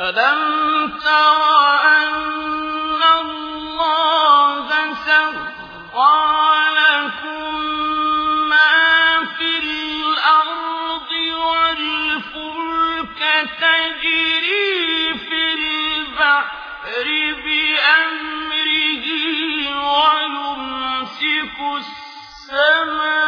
ألم تر أن الله سخر لكم ما في الأرض والفلك تجري في البحر بأمره ويمسك السماء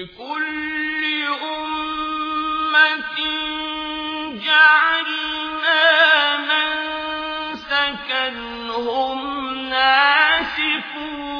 لكل أمة جعلنا من سكنهم ناسكون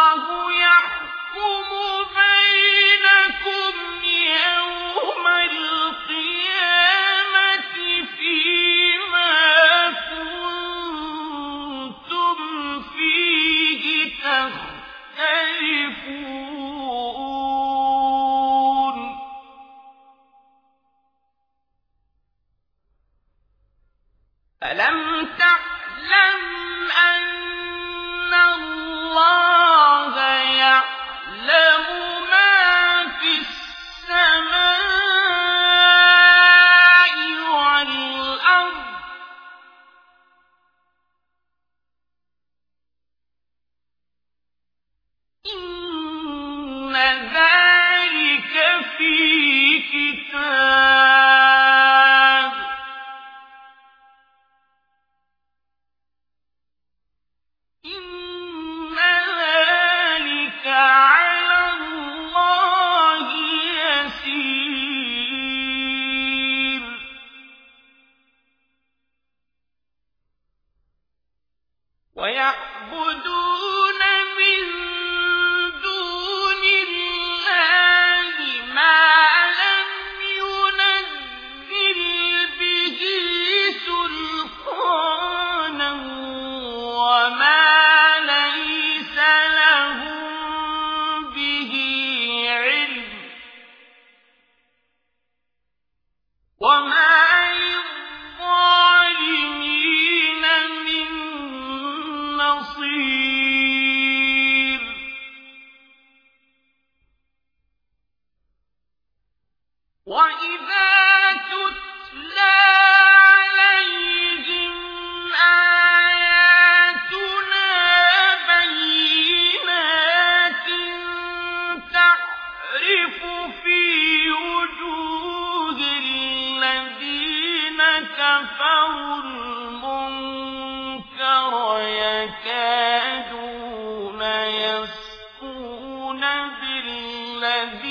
ويعبدون بصير وإذا تتلى عليهم آياتنا بينات تعرف في الذين كفروا يستهزئون بالذي